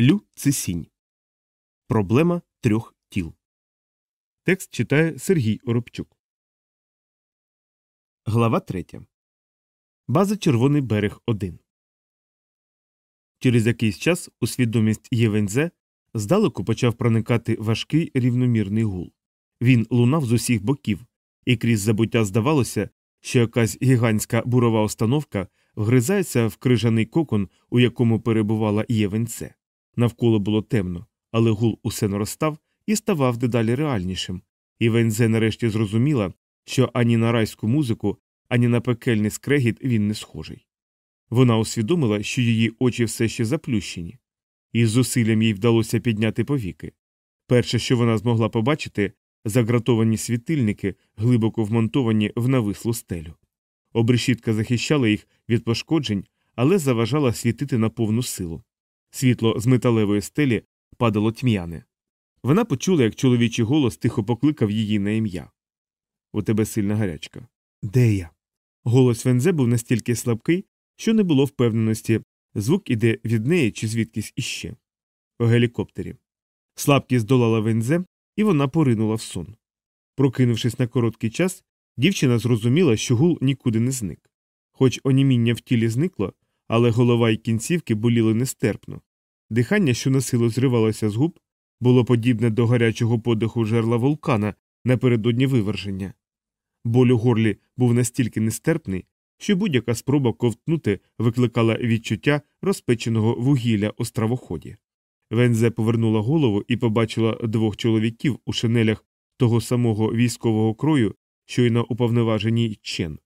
Лю Цисінь. Проблема трьох тіл. Текст читає Сергій Оробчук. Глава 3. База Червоний берег 1. Через якийсь час у свідомість Євензе здалеку почав проникати важкий рівномірний гул. Він лунав з усіх боків, і крізь забуття здавалося, що якась гігантська бурова установка вгризається в крижаний кокон, у якому перебувала Євенце. Навколо було темно, але гул усе наростав і ставав дедалі реальнішим, і Вензе нарешті зрозуміла, що ані на райську музику, ані на пекельний скрегіт він не схожий. Вона усвідомила, що її очі все ще заплющені, і з зусиллям їй вдалося підняти повіки. Перше, що вона змогла побачити, загратовані світильники, глибоко вмонтовані в навислу стелю. Обрешітка захищала їх від пошкоджень, але заважала світити на повну силу. Світло з металевої стелі падало тьмяне. Вона почула, як чоловічий голос тихо покликав її на ім'я. У тебе сильна гарячка. Де я? Голос Вензе був настільки слабкий, що не було впевненості, звук іде від неї чи звідкись іще. У гелікоптері. Слабкість долала Вензе, і вона поринула в сон. Прокинувшись на короткий час, дівчина зрозуміла, що гул нікуди не зник. Хоч оніміння в тілі зникло, але голова й кінцівки боліли нестерпно. Дихання, що насилу зривалося з губ, було подібне до гарячого подиху жерла вулкана напередодні виверження. Боль у горлі був настільки нестерпний, що будь-яка спроба ковтнути викликала відчуття розпеченого вугілля у стравоході. Вензе повернула голову і побачила двох чоловіків у шинелях того самого військового крою, що й на уповноваженій чен.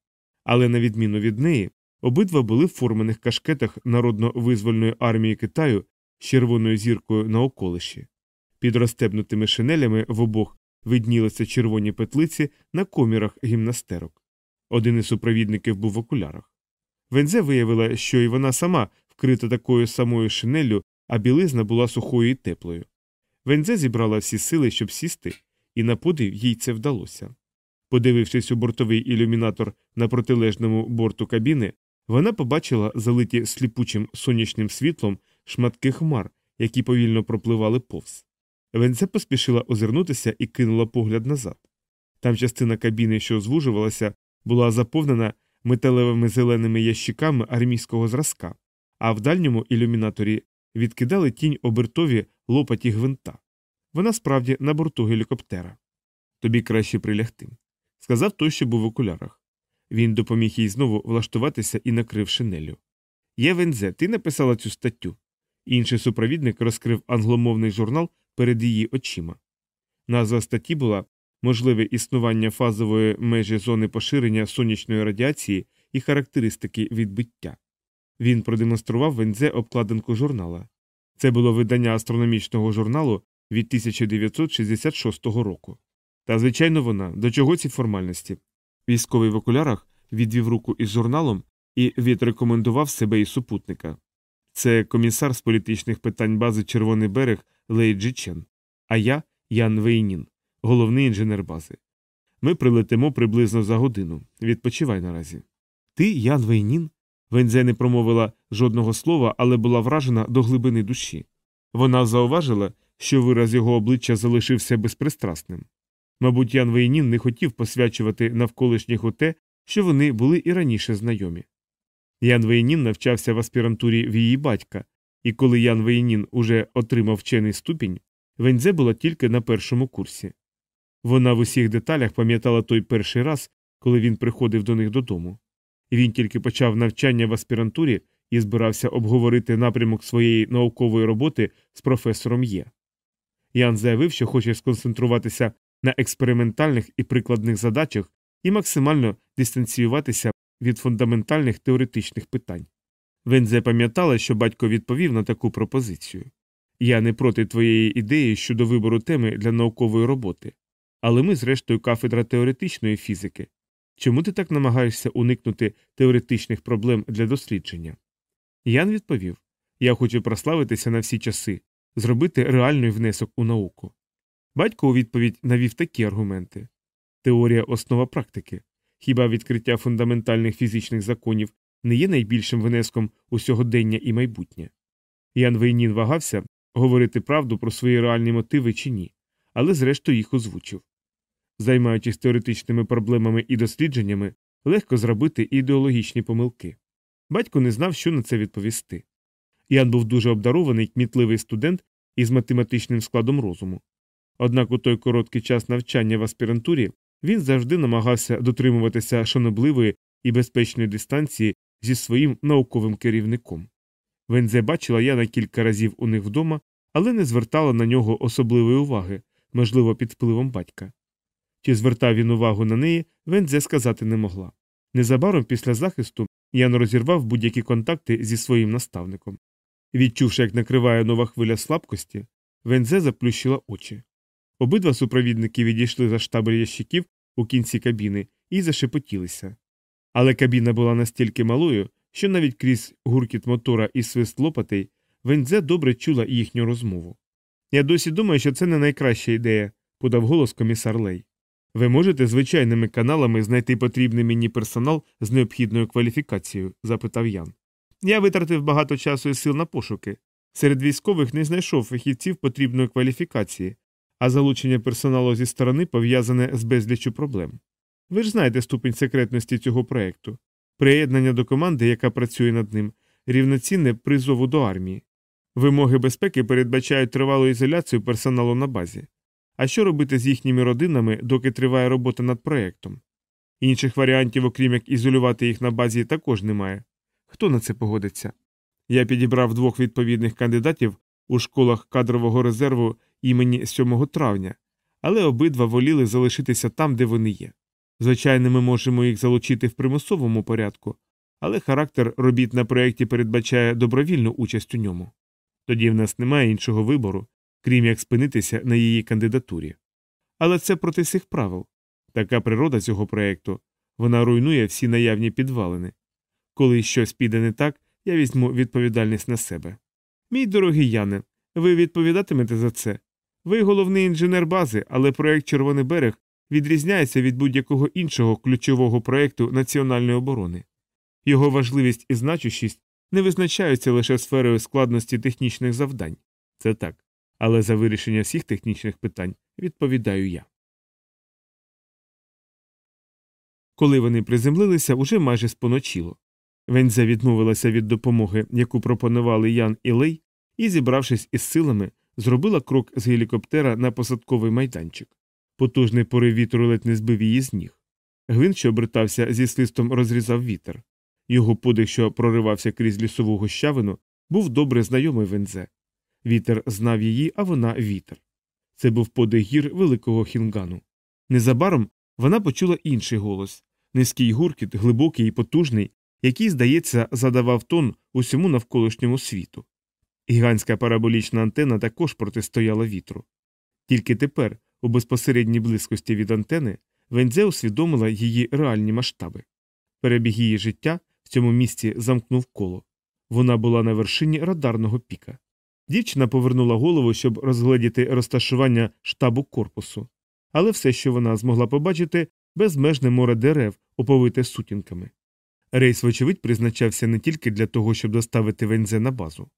Але, на відміну від неї, обидва були в формених кашкетах народно-визвольної армії Китаю з червоною зіркою на околиші. Під розстебнутими шинелями в обох виднілися червоні петлиці на комірах гімнастерок. Один із супровідників був в окулярах. Вензе виявила, що і вона сама вкрита такою самою шинеллю, а білизна була сухою і теплою. Вензе зібрала всі сили, щоб сісти, і на подив їй це вдалося. Подивившись у бортовий ілюмінатор на протилежному борту кабіни, вона побачила залиті сліпучим сонячним світлом шматки хмар, які повільно пропливали повз. Венце поспішила озирнутися і кинула погляд назад. Там частина кабіни, що звужувалася, була заповнена металевими зеленими ящиками армійського зразка, а в дальньому ілюмінаторі відкидали тінь обертові лопаті гвинта. Вона справді на борту гелікоптера. Тобі краще прилягти, сказав той, що був в окулярах. Він допоміг їй знову влаштуватися і накрив шинелю. Є Вензе, ти написала цю статтю. Інший супровідник розкрив англомовний журнал перед її очима. Назва статті була можливе існування фазової межі зони поширення сонячної радіації і характеристики відбиття. Він продемонстрував Вензе обкладинку журнала. Це було видання астрономічного журналу від 1966 року. Та, звичайно, вона до чого ці формальності. Військовий в окулярах відвів руку із журналом і відрекомендував себе і супутника. Це комісар з політичних питань бази Червоний берег Лей Джичен, а я Ян Вейнін, головний інженер бази. Ми прилетимо приблизно за годину. Відпочивай наразі. Ти, Ян Вейнін? Вензе не промовила жодного слова, але була вражена до глибини душі. Вона зауважила, що вираз його обличчя залишився безпристрасним. Мабуть, Ян Вейнін не хотів посвячувати навколишніх у те, що вони були і раніше знайомі. Ян Вейнін навчався в аспірантурі в її батька, і коли Ян Вейнін уже отримав вчений ступінь, Вензе була тільки на першому курсі. Вона в усіх деталях пам'ятала той перший раз, коли він приходив до них додому. Він тільки почав навчання в аспірантурі і збирався обговорити напрямок своєї наукової роботи з професором Є. Ян заявив, що хоче сконцентруватися на експериментальних і прикладних задачах і максимально дистанціюватися від фундаментальних теоретичних питань. Вензе пам'ятала, що батько відповів на таку пропозицію Я не проти твоєї ідеї щодо вибору теми для наукової роботи, але ми, зрештою, кафедра теоретичної фізики. Чому ти так намагаєшся уникнути теоретичних проблем для дослідження? Ян відповів Я хочу прославитися на всі часи, зробити реальний внесок у науку. Батько у відповідь навів такі аргументи теорія основа практики. Хіба відкриття фундаментальних фізичних законів не є найбільшим внеском у сьогодення і майбутнє? Ян Вейнін вагався, говорити правду про свої реальні мотиви чи ні, але зрештою їх озвучив. Займаючись теоретичними проблемами і дослідженнями, легко зробити ідеологічні помилки. Батько не знав, що на це відповісти. Ян був дуже обдарований кмітливий студент із математичним складом розуму. Однак у той короткий час навчання в аспірантурі він завжди намагався дотримуватися шанобливої і безпечної дистанції зі своїм науковим керівником. Вензе бачила Яна кілька разів у них вдома, але не звертала на нього особливої уваги, можливо, під впливом батька. Чи звертав він увагу на неї, Вензе сказати не могла. Незабаром після захисту Ян розірвав будь-які контакти зі своїм наставником. Відчувши, як накриває нова хвиля слабкості, Вензе заплющила очі. Обидва супровідники відійшли за штабель ящиків у кінці кабіни і зашепотілися. Але кабіна була настільки малою, що навіть крізь гуркіт мотора і свист лопатей Вензе добре чула їхню розмову. Я досі думаю, що це не найкраща ідея, подав голос комісар Лей. Ви можете звичайними каналами знайти потрібний мені персонал з необхідною кваліфікацією? запитав Ян. Я витратив багато часу і сил на пошуки. Серед військових не знайшов фахівців потрібної кваліфікації, а залучення персоналу зі сторони пов'язане з безліччю проблем. Ви ж знаєте ступень секретності цього проєкту. Приєднання до команди, яка працює над ним, рівноцінне призову до армії. Вимоги безпеки передбачають тривалу ізоляцію персоналу на базі. А що робити з їхніми родинами, доки триває робота над проєктом? Інших варіантів, окрім як ізолювати їх на базі, також немає. Хто на це погодиться? Я підібрав двох відповідних кандидатів у школах кадрового резерву імені 7 травня, але обидва воліли залишитися там, де вони є. Звичайно, ми можемо їх залучити в примусовому порядку, але характер робіт на проєкті передбачає добровільну участь у ньому. Тоді в нас немає іншого вибору, крім як спинитися на її кандидатурі. Але це проти всіх правил. Така природа цього проєкту вона руйнує всі наявні підвалини. Коли щось піде не так, я візьму відповідальність на себе. Мій дорогий Яне, ви відповідатимете за це. Ви головний інженер бази, але проєкт Червоний берег відрізняється від будь-якого іншого ключового проєкту національної оборони. Його важливість і значущість не визначаються лише сферою складності технічних завдань. Це так. Але за вирішення всіх технічних питань відповідаю я. Коли вони приземлилися, уже майже споночило. Венза відмовилася від допомоги, яку пропонували Ян і Лей, і, зібравшись із силами, зробила крок з гелікоптера на посадковий майданчик. Потужний порив вітру ледь не збив її з ніг. Гвинт, що обертався зі свистом, розрізав вітер. Його подих, що проривався крізь лісову гущавину, був добре знайомий Вензе. Вітер знав її, а вона вітер. Це був подих гір великого хінгану. Незабаром вона почула інший голос низький гуркіт, глибокий і потужний, який, здається, задавав тон усьому навколишньому світу. Гігантська параболічна антена також протистояла вітру. Тільки тепер, у безпосередній близькості від антени, Вензе усвідомила її реальні масштаби. Перебіг її життя в цьому місці замкнув коло. Вона була на вершині радарного піка. Дівчина повернула голову, щоб розгледіти розташування штабу корпусу, але все, що вона змогла побачити, безмежне море дерев, оповите сутінками. Рейс, вочевидь, призначався не тільки для того, щоб доставити Вензе на базу.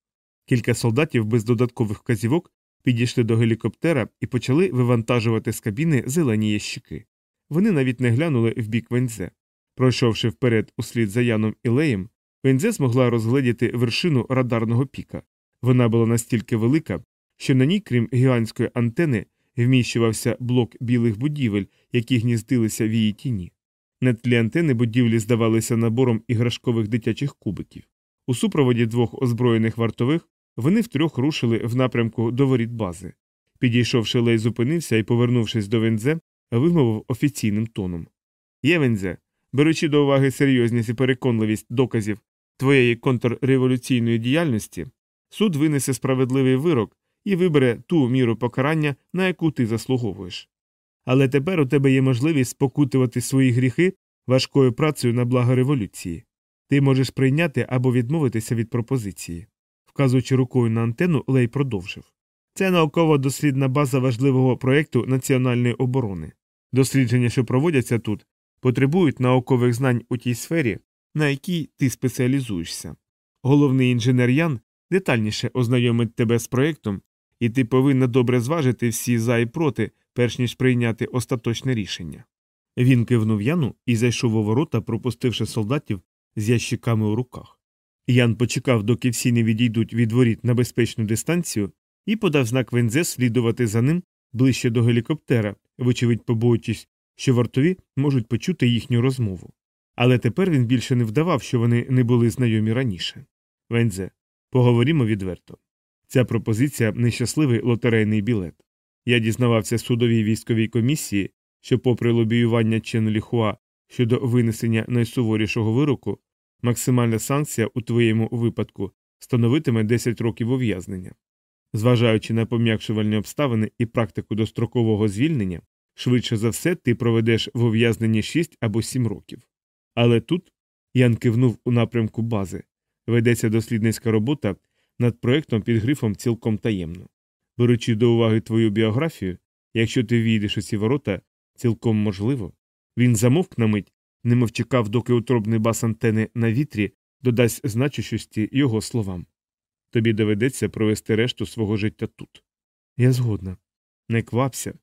Кілька солдатів без додаткових вказівок підійшли до гелікоптера і почали вивантажувати з кабіни зелені ящики. Вони навіть не глянули в бік Вензе. Пройшовши вперед услід за Яном і Леєм, Вензе змогла розгледіти вершину радарного піка. Вона була настільки велика, що на ній, крім гігантської антени, вміщувався блок білих будівель, які гніздилися в її тіні. На тлі антени будівлі здавалися набором іграшкових дитячих кубиків. У супроводі двох озброєних вартових вони втрьох рушили в напрямку до воріт бази. Підійшовши лей, зупинився і, повернувшись до Вензе, вимовив офіційним тоном Є Вензе, беручи до уваги серйозність і переконливість доказів твоєї контрреволюційної діяльності, суд винесе справедливий вирок і вибере ту міру покарання, на яку ти заслуговуєш. Але тепер у тебе є можливість спокутувати свої гріхи важкою працею на благо революції. Ти можеш прийняти або відмовитися від пропозиції. Вказуючи рукою на антенну, Лей продовжив. Це науково дослідна база важливого проєкту національної оборони. Дослідження, що проводяться тут, потребують наукових знань у тій сфері, на якій ти спеціалізуєшся. Головний інженер Ян детальніше ознайомить тебе з проєктом і ти повинна добре зважити всі за і проти, перш ніж прийняти остаточне рішення. Він кивнув Яну і зайшов у ворота, пропустивши солдатів з ящиками у руках. Ян почекав, доки всі не відійдуть від воріт на безпечну дистанцію, і подав знак Вензе слідувати за ним ближче до гелікоптера, вочевидь побоюючись, що вартові можуть почути їхню розмову. Але тепер він більше не вдавав, що вони не були знайомі раніше. Вензе, поговоримо відверто. Ця пропозиція нещасливий лотерейний білет. Я дізнавався судовій військовій комісії, що, попри лобіювання Чен Ліхуа щодо винесення найсуворішого вироку, максимальна санкція у твоєму випадку становитиме 10 років ув'язнення. Зважаючи на пом'якшувальні обставини і практику дострокового звільнення, швидше за все ти проведеш в ув'язненні 6 або 7 років. Але тут Ян кивнув у напрямку бази, ведеться дослідницька робота над проектом під грифом цілком таємно. Беручи до уваги твою біографію, якщо ти війдеш у ці ворота, цілком можливо, він замовк на мить, немов чекав, доки утробний бас антени на вітрі додасть значущості його словам. Тобі доведеться провести решту свого життя тут. Я згодна. Не квапся.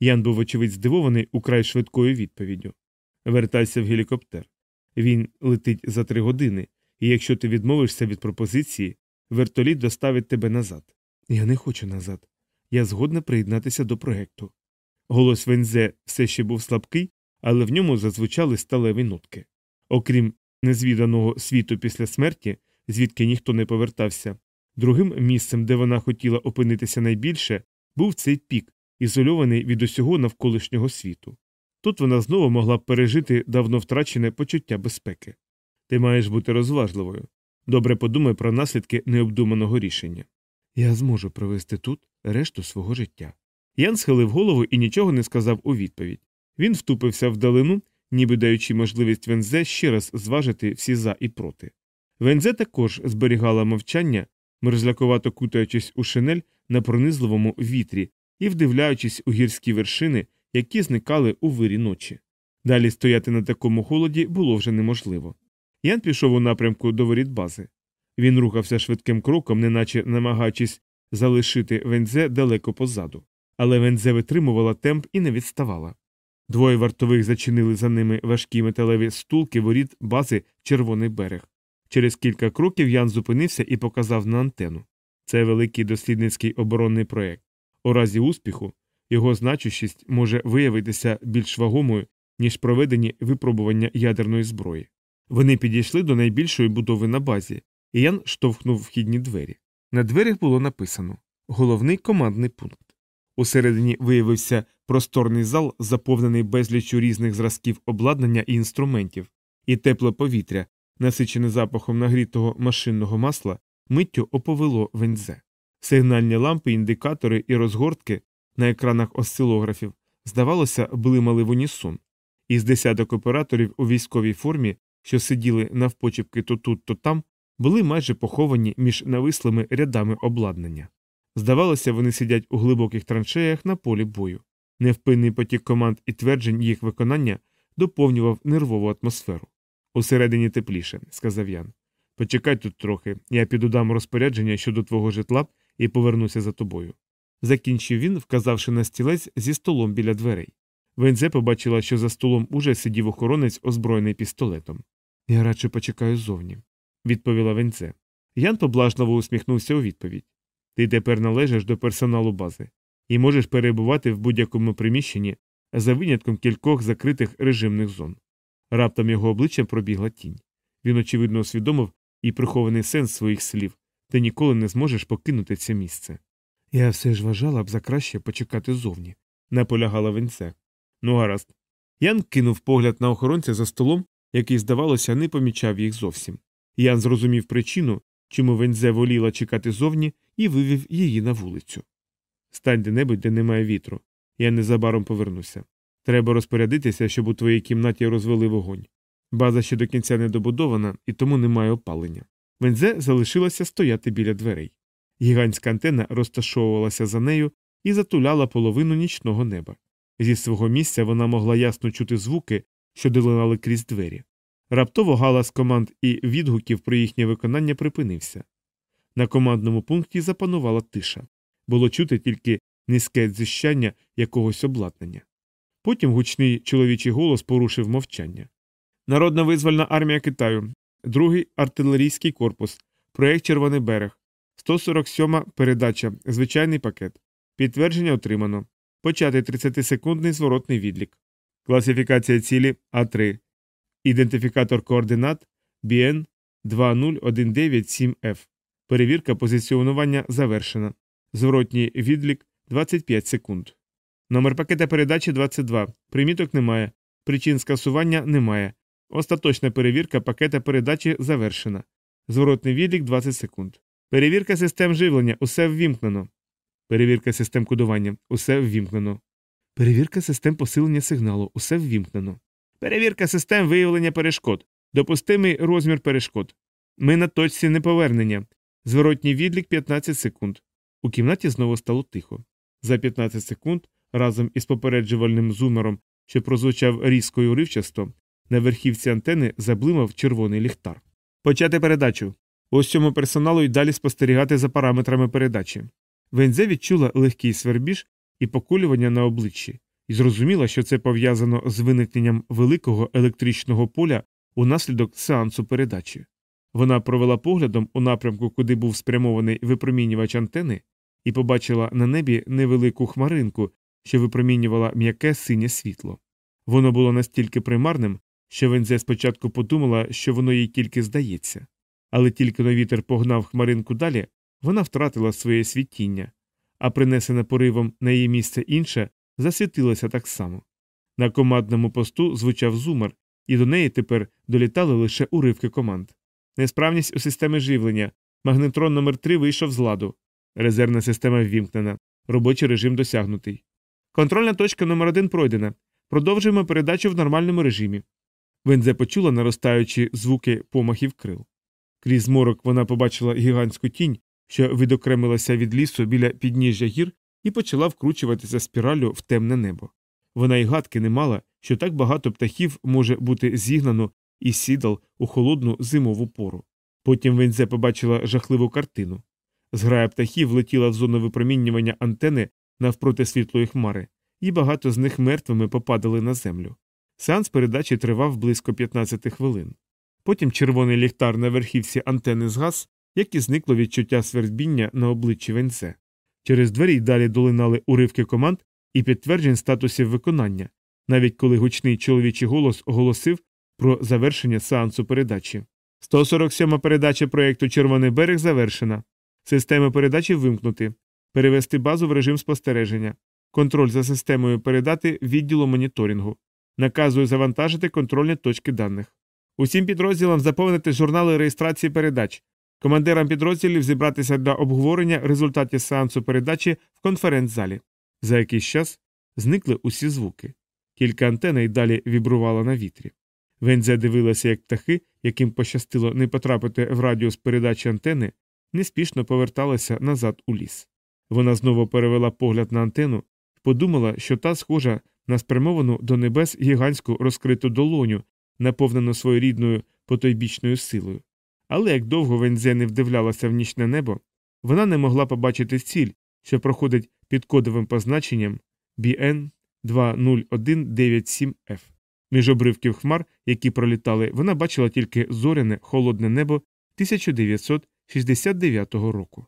Ян був, очевидь, здивований украй швидкою відповіддю. Вертайся в гелікоптер. Він летить за три години, і якщо ти відмовишся від пропозиції, вертоліт доставить тебе назад. Я не хочу назад. Я згодна приєднатися до проекту. Голос Вензе все ще був слабкий, але в ньому зазвучали сталеві нотки. Окрім незвіданого світу після смерті, звідки ніхто не повертався, другим місцем, де вона хотіла опинитися найбільше, був цей пік, ізольований від усього навколишнього світу. Тут вона знову могла б пережити давно втрачене почуття безпеки. Ти маєш бути розважливою. Добре подумай про наслідки необдуманого рішення. Я зможу провести тут решту свого життя. Ян схилив голову і нічого не сказав у відповідь. Він втупився вдалину, ніби даючи можливість Вензе ще раз зважити всі за і проти. Вензе також зберігала мовчання, мерзлякувато кутаючись у шинель на пронизливому вітрі і вдивляючись у гірські вершини, які зникали у вирі ночі. Далі стояти на такому холоді було вже неможливо. Ян пішов у напрямку до воріт бази. Він рухався швидким кроком, неначе намагаючись залишити вензе далеко позаду. Але вензе витримувала темп і не відставала. Двоє вартових зачинили за ними важкі металеві стулки воріт бази Червоний берег. Через кілька кроків Ян зупинився і показав на антену. Це великий дослідницький оборонний проєкт. У разі успіху його значущість може виявитися більш вагомою, ніж проведені випробування ядерної зброї. Вони підійшли до найбільшої будови на базі, і Ян штовхнув вхідні двері. На дверях було написано Головний командний пункт. Усередині виявився просторний зал, заповнений безліччю різних зразків обладнання і інструментів, і тепле повітря, насичене запахом нагрітого машинного масла, миттю оповело вензе. Сигнальні лампи, індикатори і розгортки на екранах осцилографів, здавалося, блимали в унісон. Із десяток операторів у військовій формі, що сиділи навпочепки то тут, то там, були майже поховані між навислими рядами обладнання. Здавалося, вони сидять у глибоких траншеях на полі бою. Невпинний потік команд і тверджень їх виконання доповнював нервову атмосферу. Усередині тепліше, сказав Ян. Почекай тут трохи, я піду дам розпорядження щодо твого житла і повернуся за тобою. Закінчив він, вказавши на стілець зі столом біля дверей. Вензе побачила, що за столом уже сидів охоронець, озброєний пістолетом. Я радше почекаю зовні, відповіла Венце. Ян поблажливо усміхнувся у відповідь. Ти тепер належиш до персоналу бази і можеш перебувати в будь-якому приміщенні за винятком кількох закритих режимних зон. Раптом його обличчям пробігла тінь. Він, очевидно, усвідомив і прихований сенс своїх слів ти ніколи не зможеш покинути це місце. Я все ж вважала б за краще почекати зовні, наполягала венце. Ну, гаразд. Ян кинув погляд на охоронця за столом, який, здавалося, не помічав їх зовсім. Ян зрозумів причину, чому вензе воліла чекати зовні, і вивів її на вулицю. Стань де небудь, де немає вітру. Я незабаром повернуся. Треба розпорядитися, щоб у твоїй кімнаті розвели вогонь. База ще до кінця не добудована і тому немає опалення. Вензе залишилася стояти біля дверей. Гігантська антена розташовувалася за нею і затуляла половину нічного неба. Зі свого місця вона могла ясно чути звуки, що долинали крізь двері. Раптово галас команд і відгуків про їхнє виконання припинився. На командному пункті запанувала тиша. Було чути тільки низьке дзищання якогось обладнання. Потім гучний чоловічий голос порушив мовчання. Народна визвольна армія Китаю, другий артилерійський корпус, проєкт Червоний берег, 147 передача, звичайний пакет. Підтвердження отримано. Почати 30-секундний зворотний відлік. Класифікація цілі А3. Ідентифікатор координат BN 20197F. Перевірка позиціонування завершена. Зворотній відлік 25 секунд. Номер пакета передачі 22. Приміток немає. Причин скасування немає. Остаточна перевірка пакета передачі завершена. Зворотний відлік 20 секунд. Перевірка систем живлення. Усе ввімкнено. Перевірка систем кодування. Усе ввімкнено. Перевірка систем посилення сигналу. Усе ввімкнено. Перевірка систем виявлення перешкод. Допустимий розмір перешкод. Ми на точці неповернення. Зворотній відлік 15 секунд. У кімнаті знову стало тихо. За 15 секунд, разом із попереджувальним зумером, що прозвучав різко і уривчасто, на верхівці антени заблимав червоний ліхтар. Почати передачу. Ось цьому персоналу й далі спостерігати за параметрами передачі. Вензе відчула легкий свербіж і покулювання на обличчі, і зрозуміла, що це пов'язано з виникненням великого електричного поля унаслідок сеансу передачі. Вона провела поглядом у напрямку, куди був спрямований випромінювач антени, і побачила на небі невелику хмаринку, що випромінювала м'яке синє світло. Воно було настільки примарним, що Вензе спочатку подумала, що воно їй тільки здається. Але тільки на вітер погнав хмаринку далі, вона втратила своє світіння, а принесене поривом на її місце інше засвітилося так само. На командному посту звучав зумер, і до неї тепер долітали лише уривки команд. Несправність у системі живлення. Магнетрон номер 3 вийшов з ладу. Резервна система ввімкнена. Робочий режим досягнутий. Контрольна точка номер 1 пройдена. Продовжуємо передачу в нормальному режимі. Вензе почула наростаючі звуки помахів крил. Крізь морок вона побачила гігантську тінь, що відокремилася від лісу біля підніжжя гір і почала вкручуватися спіраллю в темне небо. Вона й гадки не мала, що так багато птахів може бути зігнано і сідал у холодну зимову пору. Потім Вензе побачила жахливу картину. Зграя птахів летіла в зону випромінювання антени навпроти світлої хмари, і багато з них мертвими попадали на землю. Сеанс передачі тривав близько 15 хвилин. Потім червоний ліхтар на верхівці антени згас, як і зникло відчуття свербіння на обличчі Венце. Через двері й далі долинали уривки команд і підтверджень статусів виконання, навіть коли гучний чоловічий голос оголосив про завершення сеансу передачі. 147 передача проєкту Червоний берег завершена. Системи передачі вимкнути, перевести базу в режим спостереження, контроль за системою передати відділу моніторингу. Наказую завантажити контрольні точки даних. Усім підрозділам заповнити журнали реєстрації передач, командирам підрозділів зібратися для обговорення результатів сеансу передачі в конференц-залі. За якийсь час зникли усі звуки. Кілька антенн й далі вібрувало на вітрі. Вензя дивилася, як птахи, яким пощастило не потрапити в радіус передачі антени, неспішно поверталася назад у ліс. Вона знову перевела погляд на антенну подумала, що та схожа на спрямовану до небес гігантську розкриту долоню, наповнену своєрідною потойбічною силою. Але як довго Вензе не вдивлялася в нічне небо, вона не могла побачити ціль, що проходить під кодовим позначенням BN 20197F. Між обривків хмар, які пролітали, вона бачила тільки зоряне холодне небо 1969 року.